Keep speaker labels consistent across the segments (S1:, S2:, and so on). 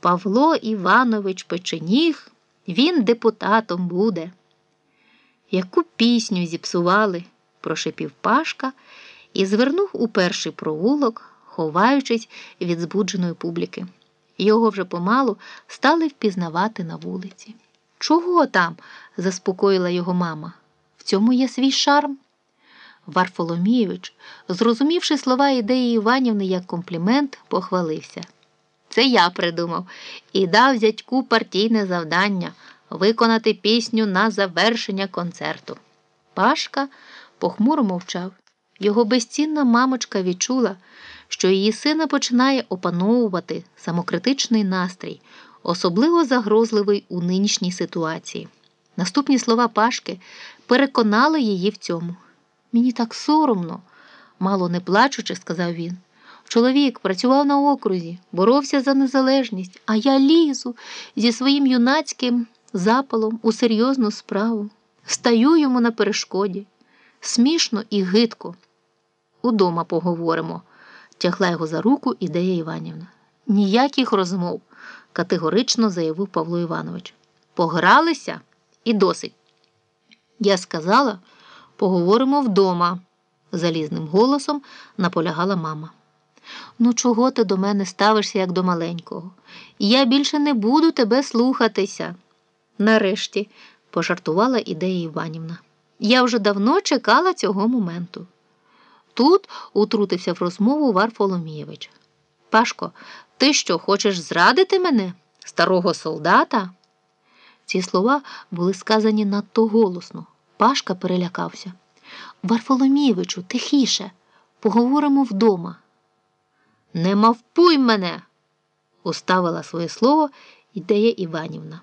S1: Павло Іванович Печеніг, він депутатом буде. Яку пісню зіпсували, прошепів Пашка і звернув у перший провулок, ховаючись від збудженої публіки. Його вже помалу стали впізнавати на вулиці. Чого там? заспокоїла його мама. В цьому є свій шарм. Варфоломійович, зрозумівши слова ідеї Іванівни як комплімент, похвалився. Це я придумав і дав зятьку партійне завдання виконати пісню на завершення концерту. Пашка похмуро мовчав. Його безцінна мамочка відчула, що її сина починає опановувати самокритичний настрій, особливо загрозливий у нинішній ситуації. Наступні слова Пашки переконали її в цьому. Мені так соромно, мало не плачучи, сказав він. Чоловік працював на окрузі, боровся за незалежність, а я лізу зі своїм юнацьким запалом у серйозну справу. Стаю йому на перешкоді. Смішно і гидко. Удома поговоримо, тягла його за руку ідея Іванівна. Ніяких розмов, категорично заявив Павло Іванович. Погралися і досить. Я сказала, поговоримо вдома, залізним голосом наполягала мама. Ну, чого ти до мене ставишся, як до маленького? Я більше не буду тебе слухатися. Нарешті, пожартувала ідея Іванівна. Я вже давно чекала цього моменту. Тут утрутився в розмову Варфоломійович. Пашко, ти що, хочеш зрадити мене, старого солдата? Ці слова були сказані надто голосно. Пашка перелякався. Варфоломійовичу, тихіше, поговоримо вдома. Не мавпуй мене, уставила своє слово ідея Іванівна.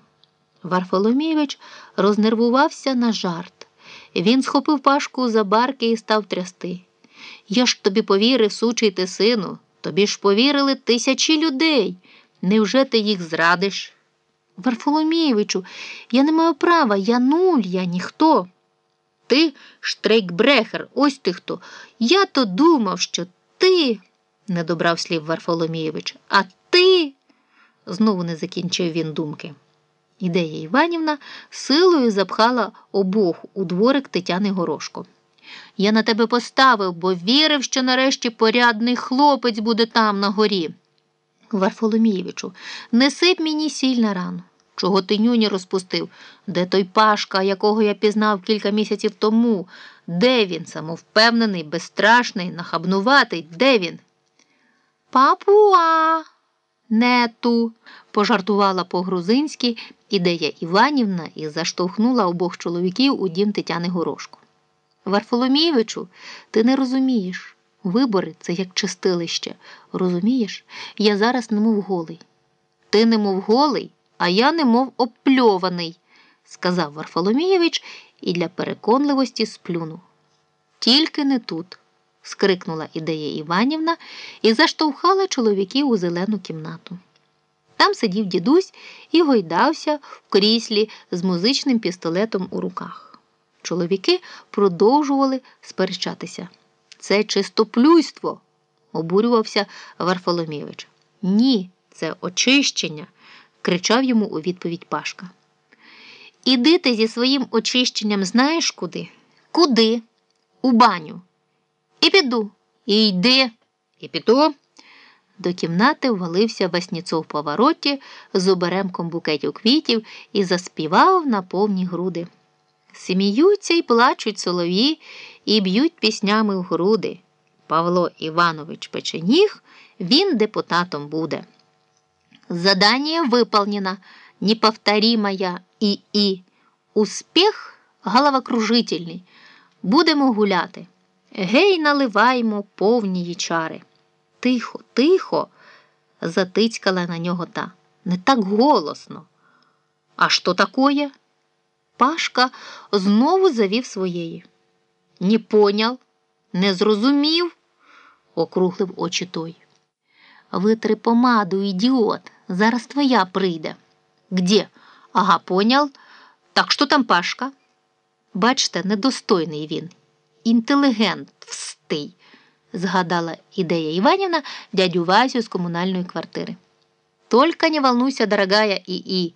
S1: Варфоломійович рознервувався на жарт. Він схопив пашку за барки і став трясти. Я ж тобі повірив, сучий ти сину, тобі ж повірили тисячі людей. Невже ти їх зрадиш? Варфоломійовичу, я не маю права, я нуль, я ніхто. Ти штрейкбрехер, ось ти хто. Я то думав, що ти, не добрав слів Варфоломійович, а ти, знову не закінчив він думки. Ідея Іванівна силою запхала обох у дворик Тетяни Горошко. Я на тебе поставив, бо вірив, що нарешті порядний хлопець буде там на горі. Варфоломійовичу, не сип мені сіль на рану. Чого ти нюні розпустив? Де той Пашка, якого я пізнав кілька місяців тому? Де він, самовпевнений, безстрашний, нахабнуватий? Де він? Папуа, нету, пожартувала по-грузинськи ідея Іванівна і заштовхнула обох чоловіків у дім Тетяни Горошко. Варфоломійовичу, ти не розумієш. Вибори це як чистилище. Розумієш? Я зараз немов голий. Ти немов голий, а я немов обпльований, сказав Варфоломійович і для переконливості сплюнув. Тільки не тут, скрикнула ідея Іванівна і заштовхала чоловіків у зелену кімнату. Там сидів дідусь і гойдався в кріслі з музичним пістолетом у руках. Чоловіки продовжували сперечатися. Це чистоплюйство, обурювався Варфоломійович. Ні, це очищення, кричав йому у відповідь Пашка. Іди ти зі своїм очищенням знаєш куди? Куди? У баню. І піду. І йди, і піду. До кімнати ввалився Васніцов в повороті з оберемком букетів квітів і заспівав на повні груди. Сміються й плачуть солові і б'ють піснями в груди. Павло Іванович Печеніг, він депутатом буде. Задание выполнено, неповторимая і-і. Успіх головокружительний. Будемо гуляти. Гей, наливаймо повні чари. Тихо, тихо, затицькала на нього та. Не так голосно. А що такое? Пашка знову завів своєї. Не поняв, не зрозумів, округлив очі той. Витри помаду, ідіот, зараз твоя прийде. Где? Ага, понял. Так що там Пашка? Бачте, недостойний він, інтелігент, встий, згадала ідея Іванівна дядю Васю з комунальної квартири. Только не волнуйся, дорогая ИИ.